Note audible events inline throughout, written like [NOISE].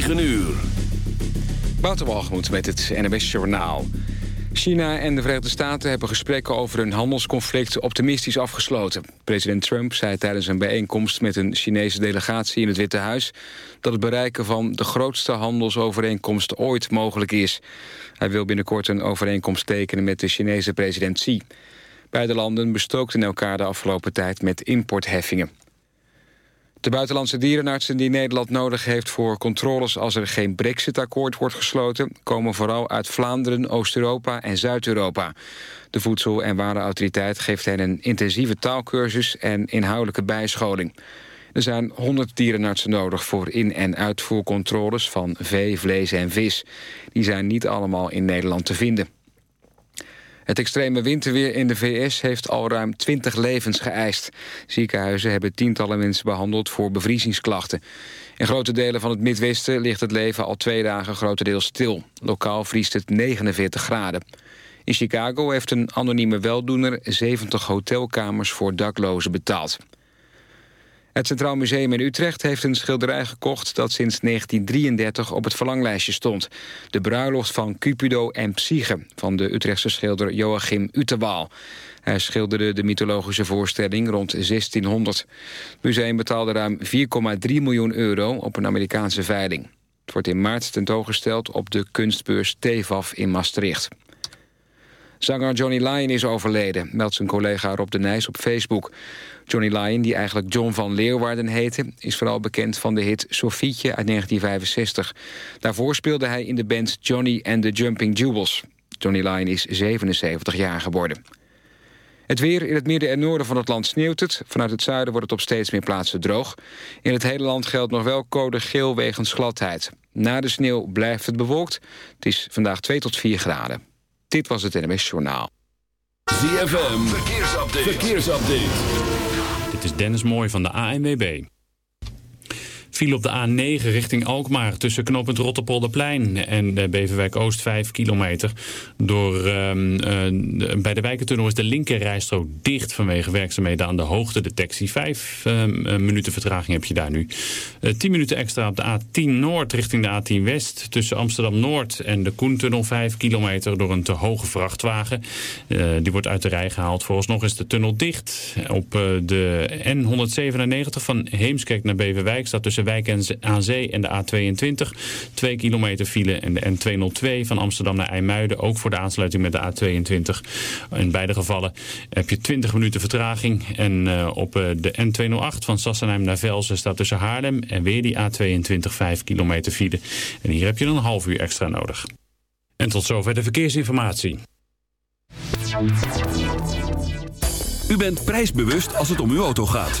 9 uur. Met het NWS Journaal. China en de Verenigde Staten hebben gesprekken over een handelsconflict optimistisch afgesloten. President Trump zei tijdens een bijeenkomst met een Chinese delegatie in het Witte Huis... dat het bereiken van de grootste handelsovereenkomst ooit mogelijk is. Hij wil binnenkort een overeenkomst tekenen met de Chinese president Xi. Beide landen bestookten elkaar de afgelopen tijd met importheffingen. De buitenlandse dierenartsen die Nederland nodig heeft voor controles als er geen brexit-akkoord wordt gesloten, komen vooral uit Vlaanderen, Oost-Europa en Zuid-Europa. De Voedsel- en Warenautoriteit geeft hen een intensieve taalkursus en inhoudelijke bijscholing. Er zijn 100 dierenartsen nodig voor in- en uitvoercontroles van vee, vlees en vis. Die zijn niet allemaal in Nederland te vinden. Het extreme winterweer in de VS heeft al ruim 20 levens geëist. Ziekenhuizen hebben tientallen mensen behandeld voor bevriezingsklachten. In grote delen van het Midwesten ligt het leven al twee dagen grotendeels stil. Lokaal vriest het 49 graden. In Chicago heeft een anonieme weldoener 70 hotelkamers voor daklozen betaald. Het Centraal Museum in Utrecht heeft een schilderij gekocht... dat sinds 1933 op het verlanglijstje stond. De bruiloft van Cupido en Psyche... van de Utrechtse schilder Joachim Utewaal. Hij schilderde de mythologische voorstelling rond 1600. Het museum betaalde ruim 4,3 miljoen euro op een Amerikaanse veiling. Het wordt in maart tentoongesteld op de kunstbeurs TEVAF in Maastricht. Zanger Johnny Lyon is overleden, meldt zijn collega Rob de Nijs op Facebook. Johnny Lyon, die eigenlijk John van Leeuwarden heette... is vooral bekend van de hit Sofietje uit 1965. Daarvoor speelde hij in de band Johnny and the Jumping Jewels. Johnny Lyon is 77 jaar geworden. Het weer in het midden en noorden van het land sneeuwt het. Vanuit het zuiden wordt het op steeds meer plaatsen droog. In het hele land geldt nog wel code geel wegens gladheid. Na de sneeuw blijft het bewolkt. Het is vandaag 2 tot 4 graden. Dit was het NMS Journaal. ZFM, verkeersupdate. verkeersupdate. Dit is Dennis Mooij van de ANWB. Viel op de A9 richting Alkmaar tussen knooppunt Rotterpolderplein en Beverwijk Oost 5 kilometer. Door, uh, uh, bij de Wijkentunnel is de linkerrijstrook dicht vanwege werkzaamheden aan de hoogtedetectie. Vijf uh, minuten vertraging heb je daar nu. 10 minuten extra op de A10 Noord richting de A10 West tussen Amsterdam Noord en de Koentunnel 5 kilometer door een te hoge vrachtwagen. die wordt uit de rij gehaald. Vooralsnog is de tunnel dicht. Op de N197 van Heemskerk naar Beverwijk staat tussen Wijk aan Zee en de A22. 2 kilometer file en de N202 van Amsterdam naar IJmuiden. Ook voor de aansluiting met de A22. In beide gevallen heb je 20 minuten vertraging. En uh, op uh, de N208 van Sassenheim naar Velsen staat tussen Haarlem en weer die A22 5 kilometer file. En hier heb je een half uur extra nodig. En tot zover de verkeersinformatie. U bent prijsbewust als het om uw auto gaat.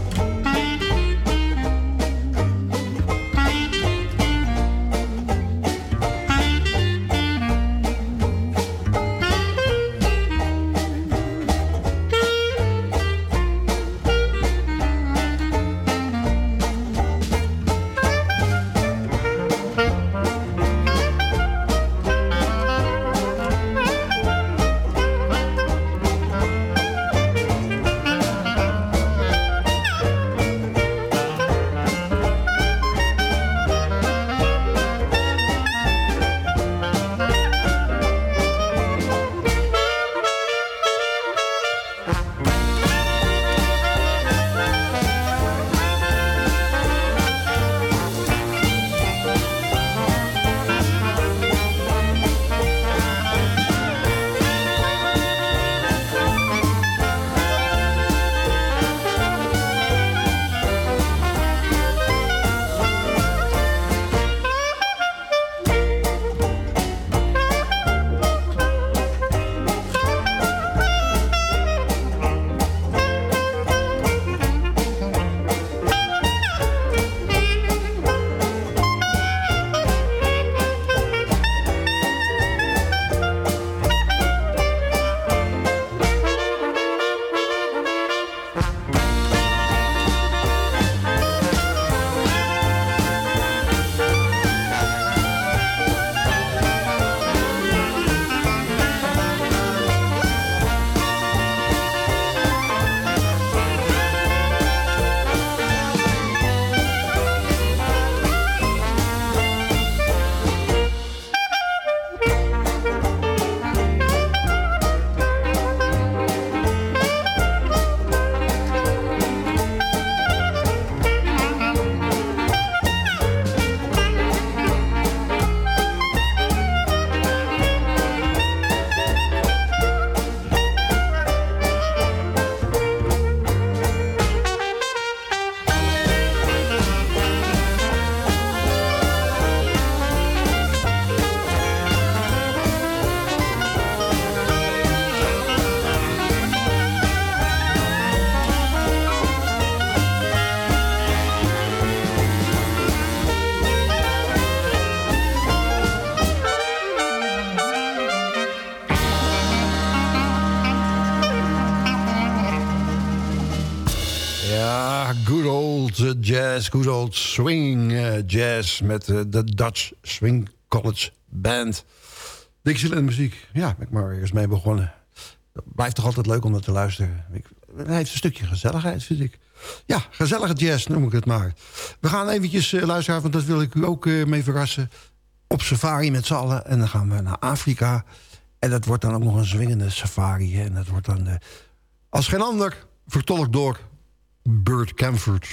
Jazz, good old swing uh, jazz... met uh, de Dutch Swing College Band. Dixieland muziek, ja, ben ik maar eerst mee begonnen. Het blijft toch altijd leuk om dat te luisteren. Ik, het heeft een stukje gezelligheid, vind ik. Ja, gezellige jazz noem ik het maar. We gaan eventjes uh, luisteren, want dat wil ik u ook mee verrassen. Op safari met z'n allen. En dan gaan we naar Afrika. En dat wordt dan ook nog een zwingende safari. En dat wordt dan als geen ander vertolkt door Burt Camford.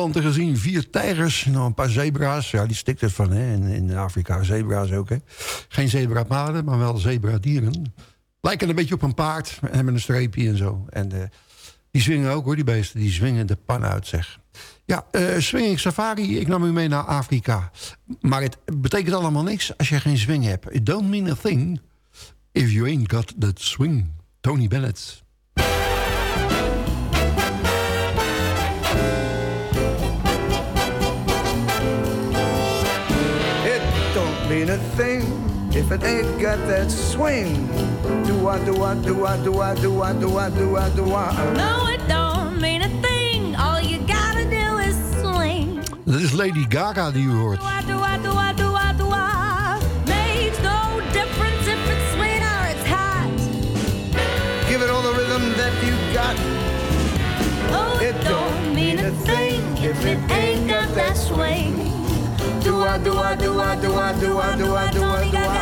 Olifanten gezien, vier tijgers, nou een paar zebra's. Ja, die stikt van, hè. In, in Afrika zebra's ook, hè. Geen zebrapaden, maar wel zebradieren. Lijken een beetje op een paard, hebben een streepje en zo. En uh, die zwingen ook, hoor, die beesten. Die zwingen de pan uit, zeg. Ja, uh, swinging safari, ik nam u mee naar Afrika. Maar het betekent allemaal niks als je geen swing hebt. It don't mean a thing if you ain't got that swing. Tony Bennett. Mean a thing if it ain't got that swing. Do I, do I, do I, do I, do I, do I, do I, do I. No, it don't mean a thing. All you gotta do is swing. Dat is Lady Gaga die u hoort. Do I, do I, do I, do I, do I. Makes no difference if it's sweet or it's hot. Give it all the rhythm that you got. Oh, it, it don't mean a thing if it ain't got that swing do do I do I do I do I do I do I do I.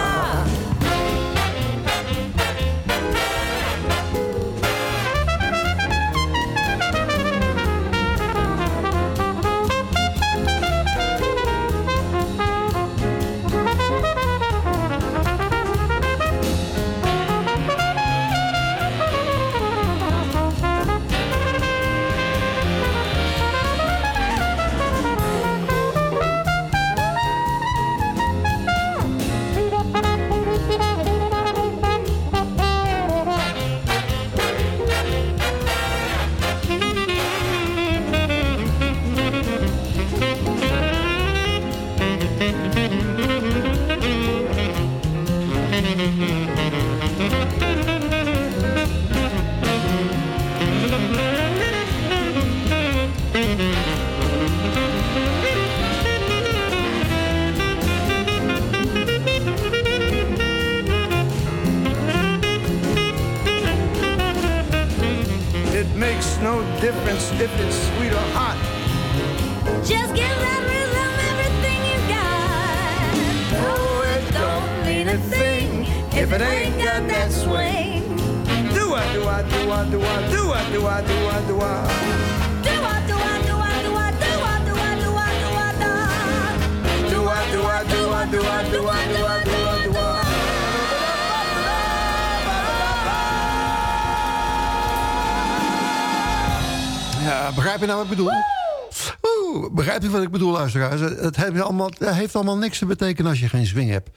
bedoel, luisteraars? Het heeft, allemaal, het heeft allemaal niks te betekenen als je geen swing hebt.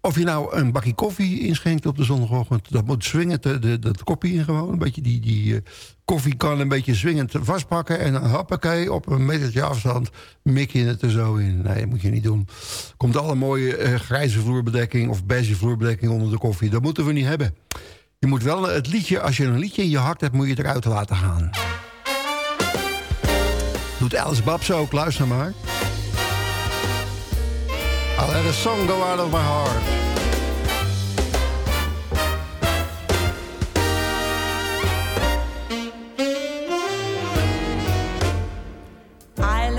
Of je nou een bakje koffie inschenkt op de zondagochtend... dat moet swingen, de, dat kopje in gewoon. Een beetje die, die uh, koffie kan een beetje swingend vastpakken... en dan hoppakee, op een metertje afstand mik je het er zo in. Nee, moet je niet doen. Komt alle mooie uh, grijze vloerbedekking of beige vloerbedekking onder de koffie. Dat moeten we niet hebben. Je moet wel het liedje, als je een liedje in je hart hebt... moet je eruit laten gaan. Doet Alice Babs ook, luister maar. I'll let a song go out of my heart. I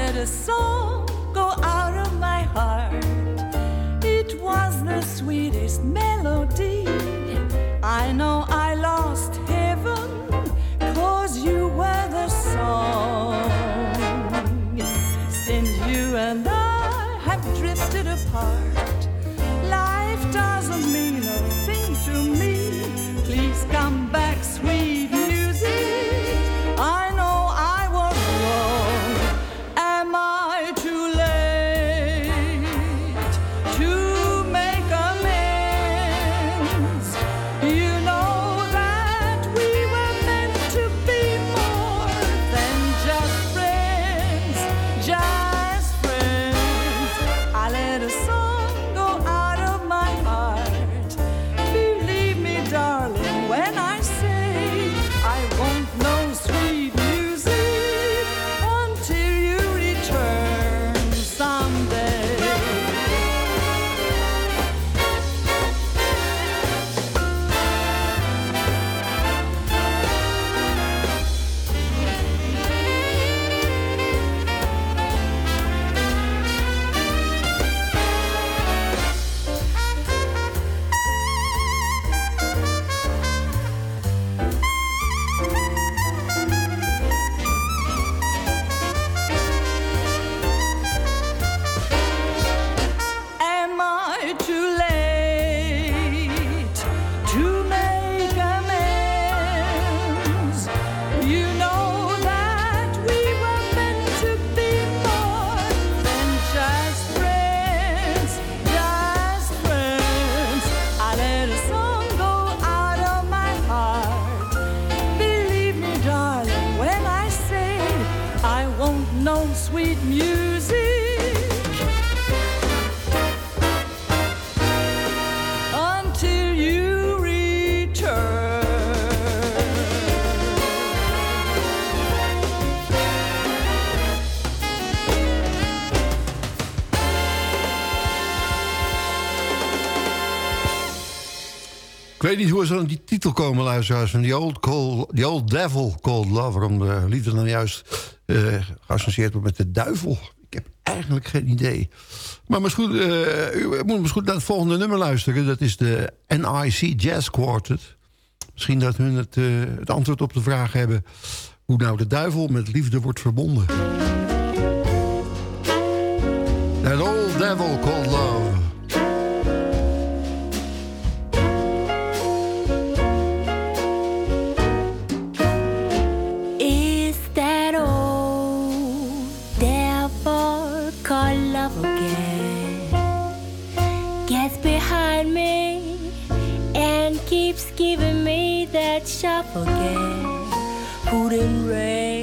apart. Weet niet hoe ze aan die titel komen, luisteraars. Van die old, cold, die old Devil Cold Love. Waarom de liefde dan juist eh, geassocieerd wordt met de duivel. Ik heb eigenlijk geen idee. Maar misschien, goed, eh, u moet misschien goed naar het volgende nummer luisteren. Dat is de NIC Jazz Quartet. Misschien dat hun het, eh, het antwoord op de vraag hebben... hoe nou de duivel met liefde wordt verbonden. That old devil called love. shall forget. Put in rain.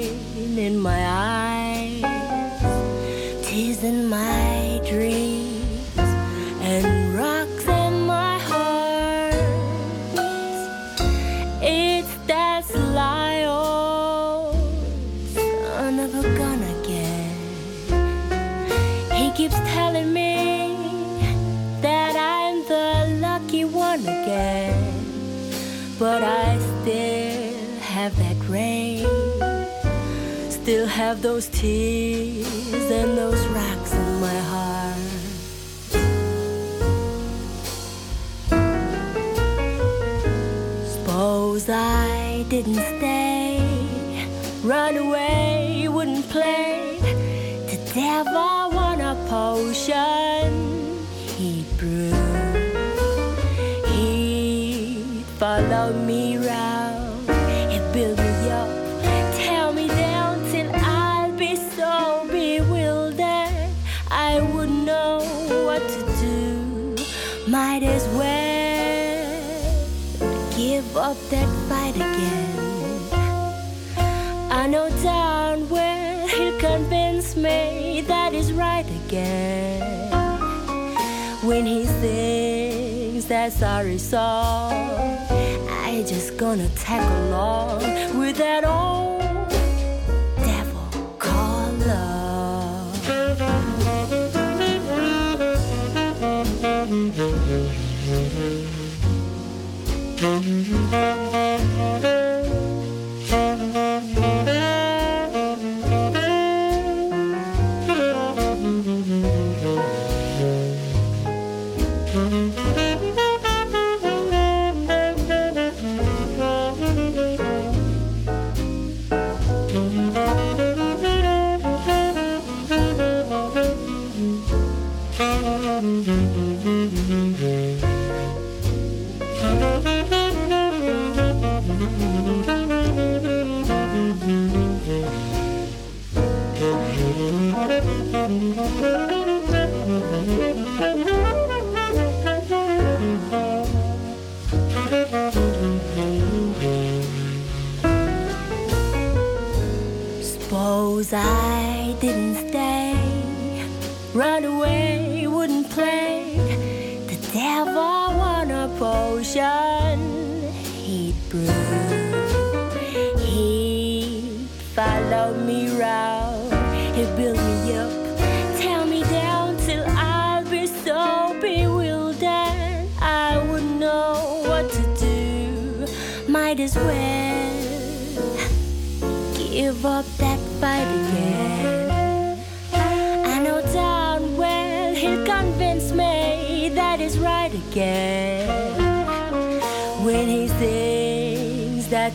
Those tears and those rocks in my heart. Suppose I didn't stay, run away, wouldn't play. The devil want a potion that fight again. I know down where he'll convince me that he's right again. When he sings that sorry song, I just gonna tag along with that old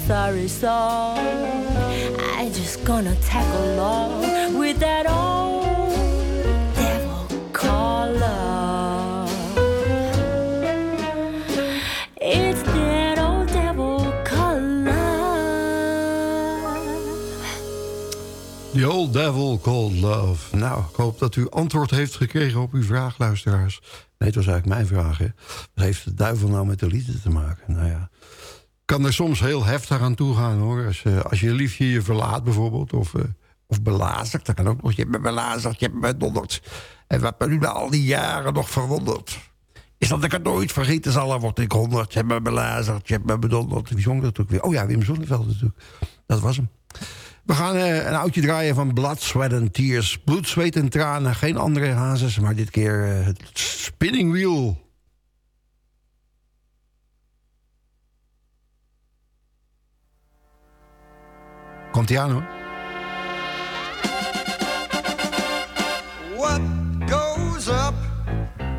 sorry song, I just gonna tag along with that old devil. It's that old devil. The Old Devil Called Love. Nou, ik hoop dat u antwoord heeft gekregen op uw vraag, luisteraars. Nee, het was eigenlijk mijn vraag. Hè. Wat heeft de duivel nou met de liefde te maken? Nou ja, kan er soms heel heftig aan toe gaan, hoor. Als, eh, als je liefje je verlaat bijvoorbeeld. Of eh, Of belazerd, dat kan ook nog. Je hebt me belazerd, je hebt me bedonderd. En wat me nu na al die jaren nog verwondert... is dat ik het nooit vergeten zal, word ik honderd. Je hebt me belazerd, je hebt me bedonderd. Wie zong dat ook weer? Oh ja, Wim Zonneveld natuurlijk. Dat was hem. We gaan uh, een oudje draaien van Blood, Sweat and Tears. Bloed, zweet en tranen. Geen andere hazes, maar dit keer uh, het Spinning Wheel. Komt-ie aan hoor. What goes up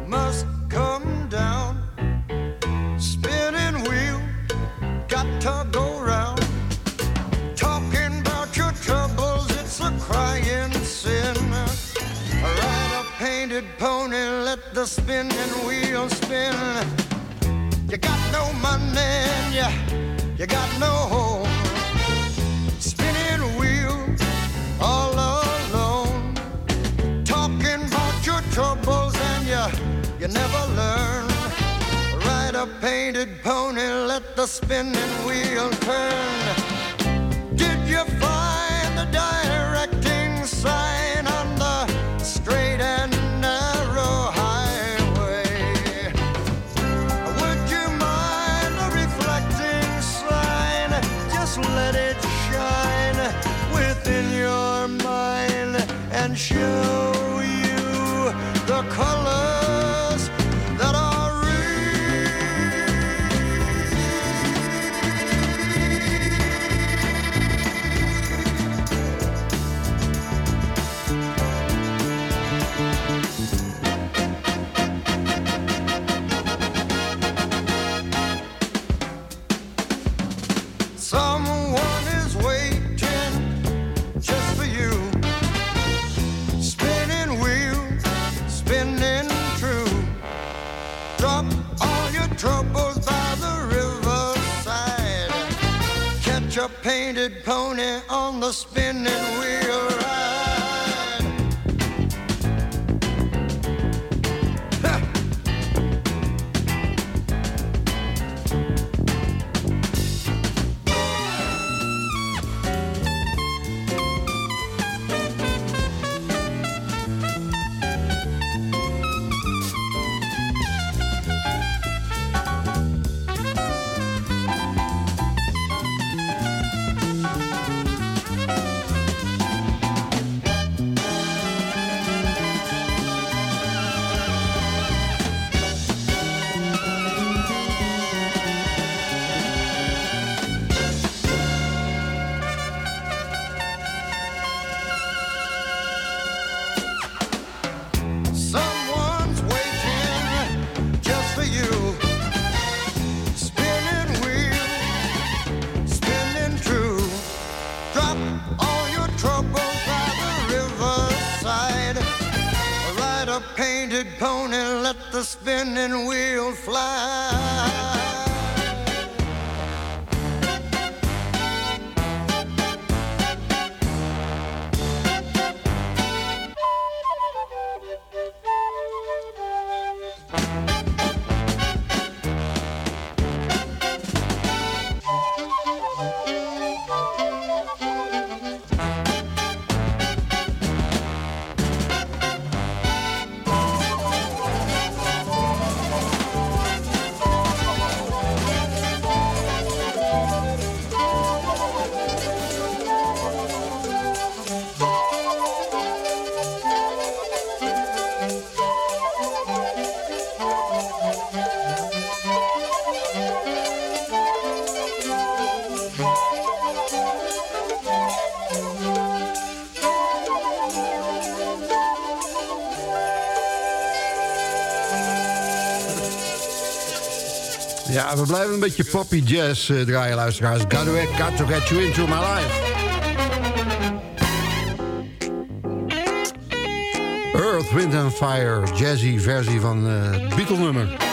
must come down. Spinning wheel, got to go round. Talking about your troubles, it's a crying sin. Ride a painted pony, let the spinning wheel spin. You got no money, and you, you got no home. You never learn. Ride a painted pony, let the spinning wheel turn. Did you find the directing sign on the straight and narrow highway? Would you mind the reflecting sign? Just let it shine within your mind and show spinning wheel We blijven een beetje poppy jazz uh, draaien, luisteraars. Got to, get you into my life. Earth, Wind and Fire, jazzy versie van het Beatle-nummer.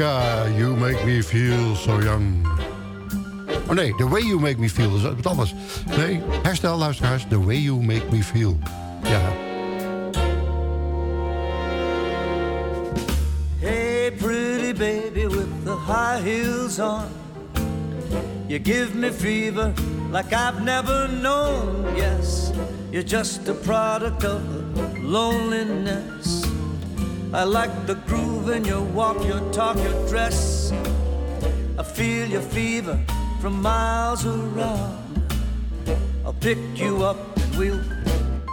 Paulenka, You Make Me Feel So Young. Oh nee, The Way You Make Me Feel, is wat anders. Nee, herstel luisteraars, The Way You Make Me Feel. Ja. Hey, pretty baby with the high heels on. You give me fever like I've never known. Yes, you're just a product of loneliness. I like the in your walk, your talk, your dress. I feel your fever from miles around. I'll pick you up and we'll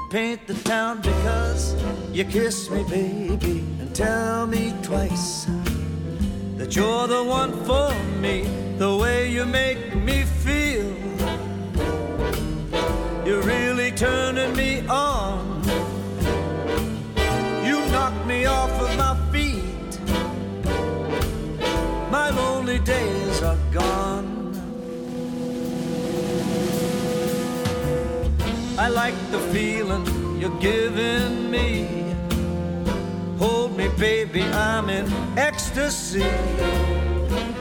paint the town because you kiss me, baby, and tell me twice that you're the one for me. The way you make me feel, you're really turning me on. You knock me off Days are gone. I like the feeling you're giving me. Hold me, baby, I'm in ecstasy.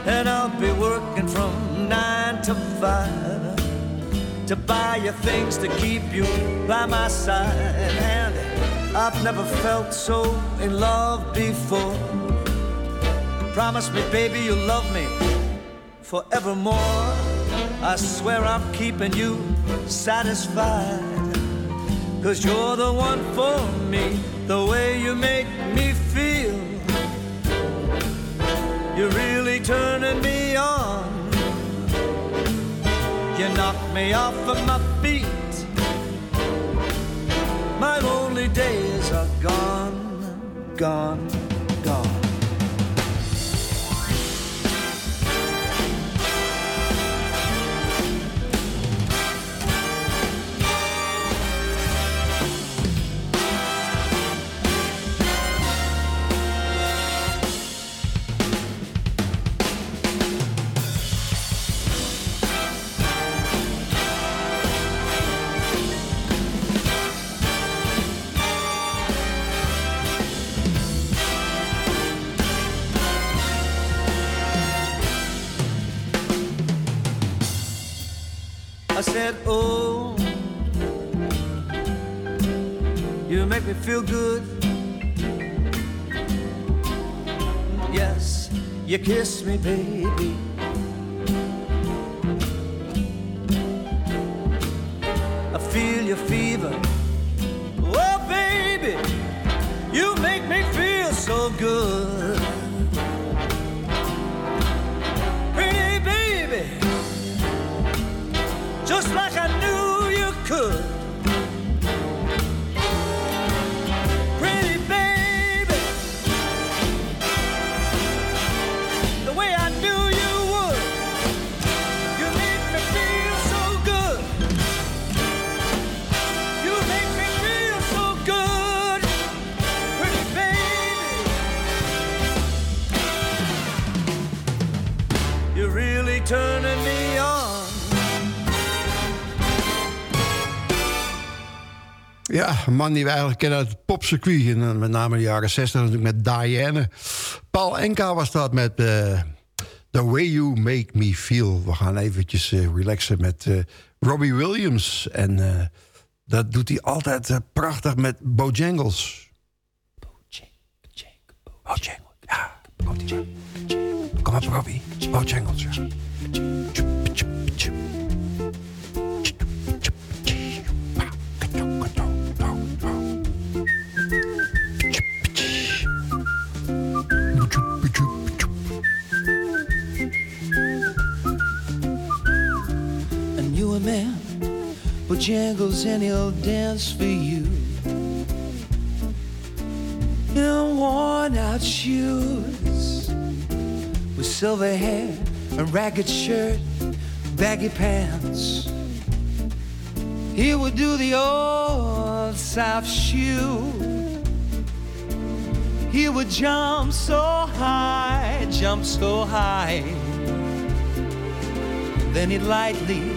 and I'll be working from nine to five to buy you things to keep you by my side. And I've never felt so in love before. Promise me, baby, you'll love me forevermore. I swear I'm keeping you satisfied. Cause you're the one for me, the way you make me feel. You're really turning me on. You knock me off of my feet. My lonely days are gone, gone, gone. I said, Oh, you make me feel good. Yes, you kiss me, baby. I feel your fever. Ja, een man die we eigenlijk kennen uit het popcircuit. Dan met name de jaren 60 natuurlijk met Diane. Paul Enka was dat met eh, The Way You Make Me Feel. We gaan eventjes eh, relaxen met eh, Robbie Williams. En eh, dat doet hij altijd eh, prachtig met Bojangles. Bojangles, ja. Kom op, Robbie. Bojangles, ja. Man, Bojangles, and he'll dance for you. In worn out shoes, with silver hair, and ragged shirt, baggy pants. He would do the old South shoe. He would jump so high, jump so high. Then he'd lightly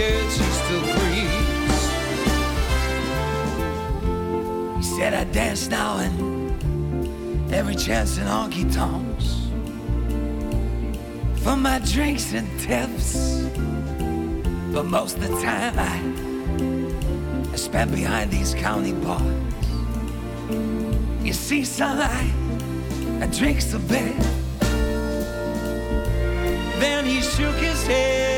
After 20 he still. He said, I dance now and every chance in honky tonks. For my drinks and tips. But most of the time I, I spend behind these county bars. You see, I, I drinks a bit. Then he shook his head.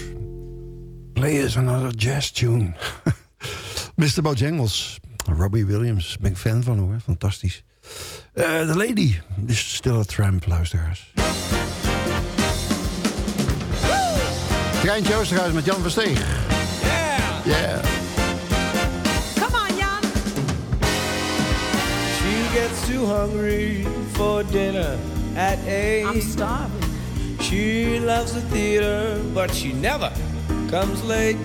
Play us another jazz tune. [LAUGHS] Mr. Bojangles. Robbie Williams. Ben ik fan van hoor. Fantastisch. Eh The Lady. is Still a Tramp, luisteraars. Treintje Oosterhuis met Jan Versteeg. Yeah! Yeah. Come on, Jan. She gets too hungry for dinner at eight. I'm starving. She loves the theater, but she never comes late.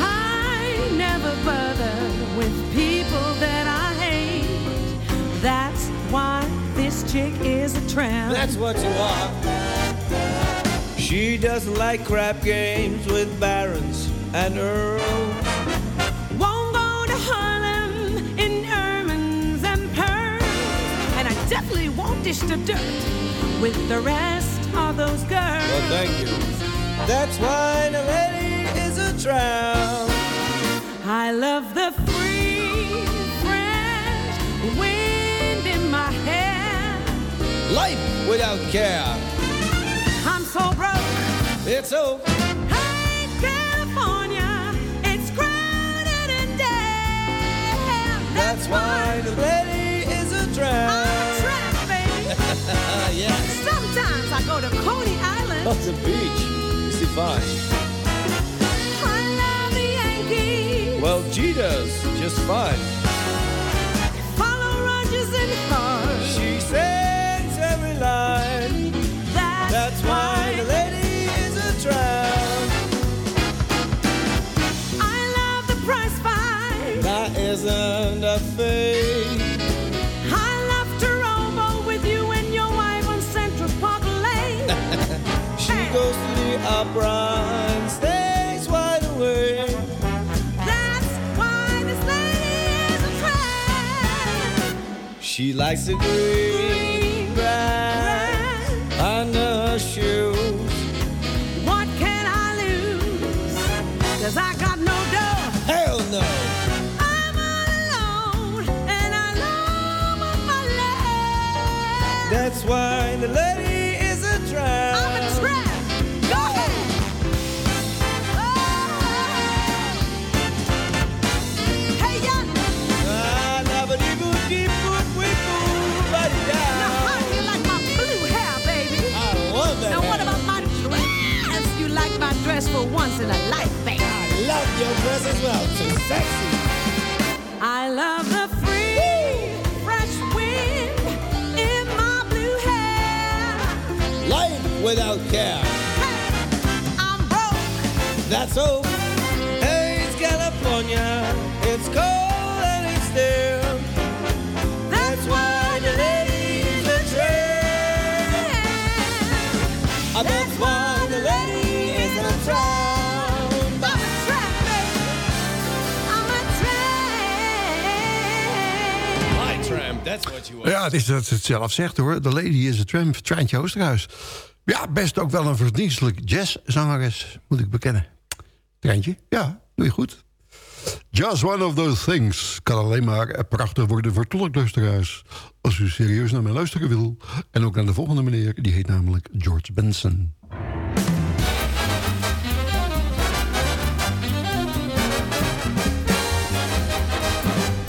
I never bother with people that I hate. That's why this chick is a tramp. That's what you are. She doesn't like crap games with barons and earls. Won't go to Harlem in ermines and pearls. And I definitely won't dish the dirt with the rest of those girls. Well, thank you. That's why the I love the free, fresh wind in my hair. Life without care. I'm so broke. It's. Hey, California, it's crowded and damn. That's why the lady is a tramp. I'm a tramp, baby. yes. Sometimes I go to Coney Island. Oh, the beach. You see fine. Well, G does just fine. Likes the green your dress as well. Too sexy. I love the free, fresh wind in my blue hair. Life without care. I'm broke. That's so. Ja, het is dat het zelf zegt hoor. The Lady is a Tramp, Treintje Oosterhuis. Ja, best ook wel een verdienstelijk jazzzangeres, moet ik bekennen. Treintje, ja, doe je goed. Just one of those things kan alleen maar prachtig worden vertolkt, luisteraars. Als u serieus naar mij luisteren wil. En ook naar de volgende meneer, die heet namelijk George Benson.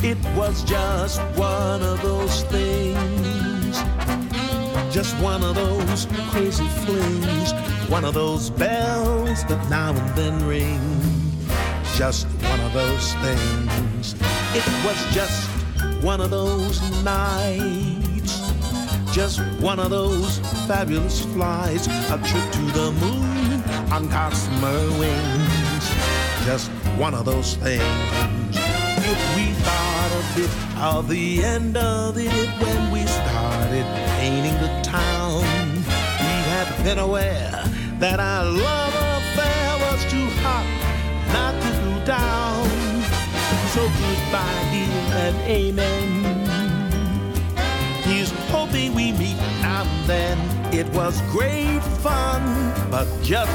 It was just one of those things. Just one of those crazy flings. One of those bells that now and then ring. Just one of those things. It was just one of those nights. Just one of those fabulous flights. A trip to the moon on gossamer wings. Just one of those things. If we thought a bit of the end of it when we started painting the town, we had been aware that our love affair was too hot not to go down. So goodbye, dear, and amen. He's hoping we meet now and then. It was great fun, but just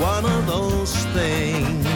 one of those things.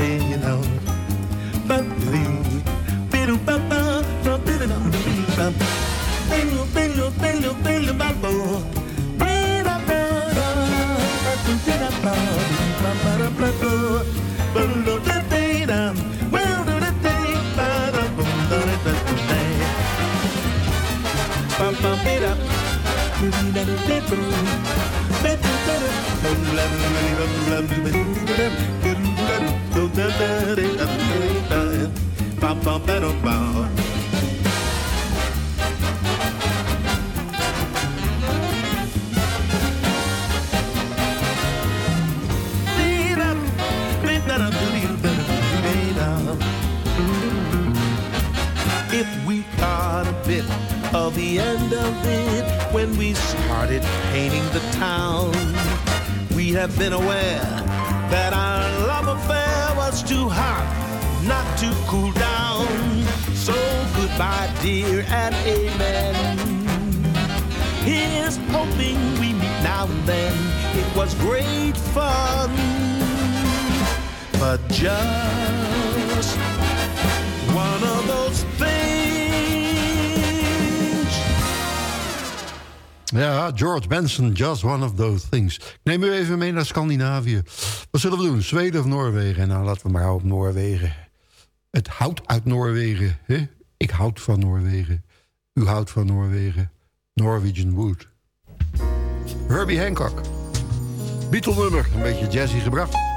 If we caught a bit of the end of it when we started painting the town. Have been aware that our love affair was too hot not to cool down. So goodbye, dear, and amen. Here's hoping we meet now and then. It was great fun, but just one of those Ja, George Benson, just one of those things. Ik neem u even mee naar Scandinavië. Wat zullen we doen? Zweden of Noorwegen? Nou, laten we maar op Noorwegen. Het hout uit Noorwegen. Hè? Ik houd van Noorwegen. U houdt van Noorwegen. Norwegian Wood. Herbie Hancock. Beatle nummer. Een beetje jazzy gebracht.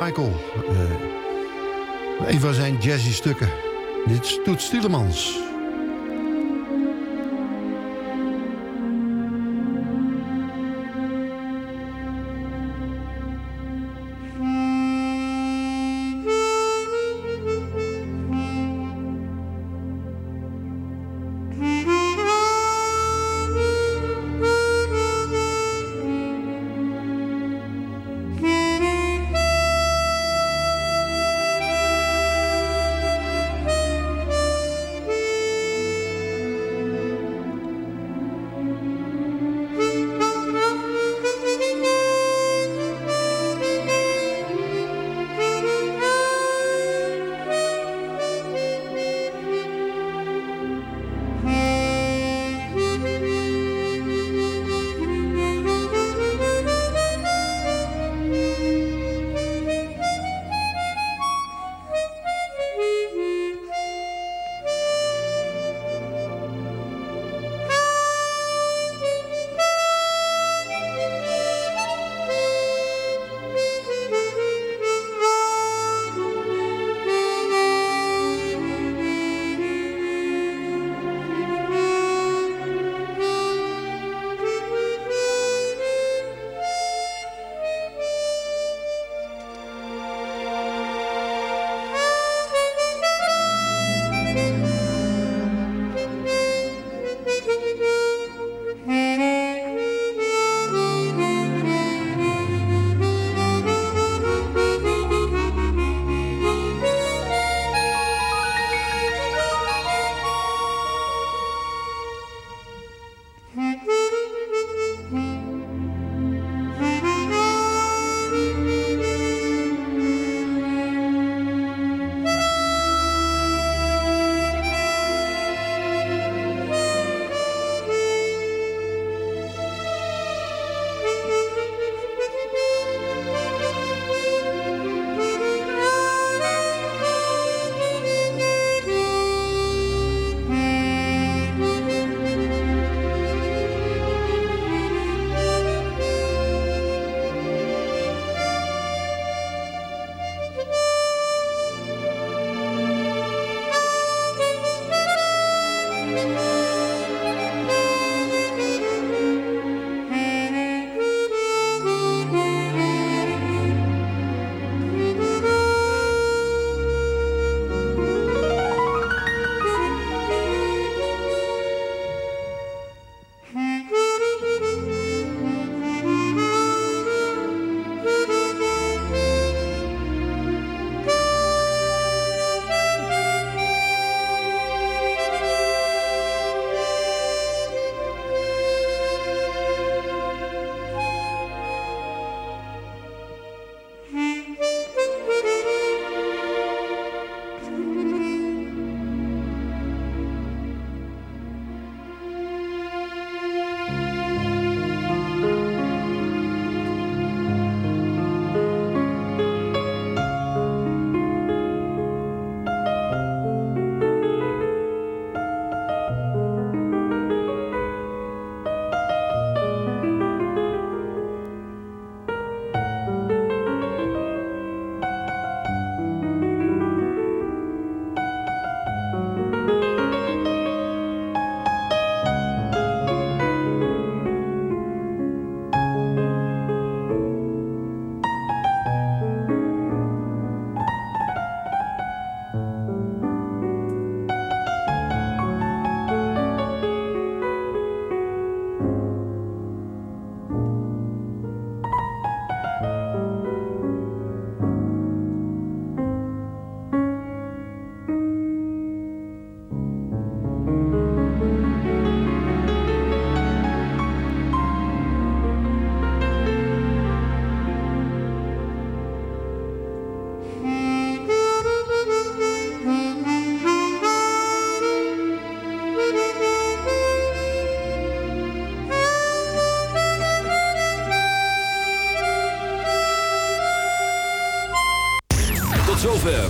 Michael. Eh, een van zijn jazzy stukken. Dit is Toet Stielemans.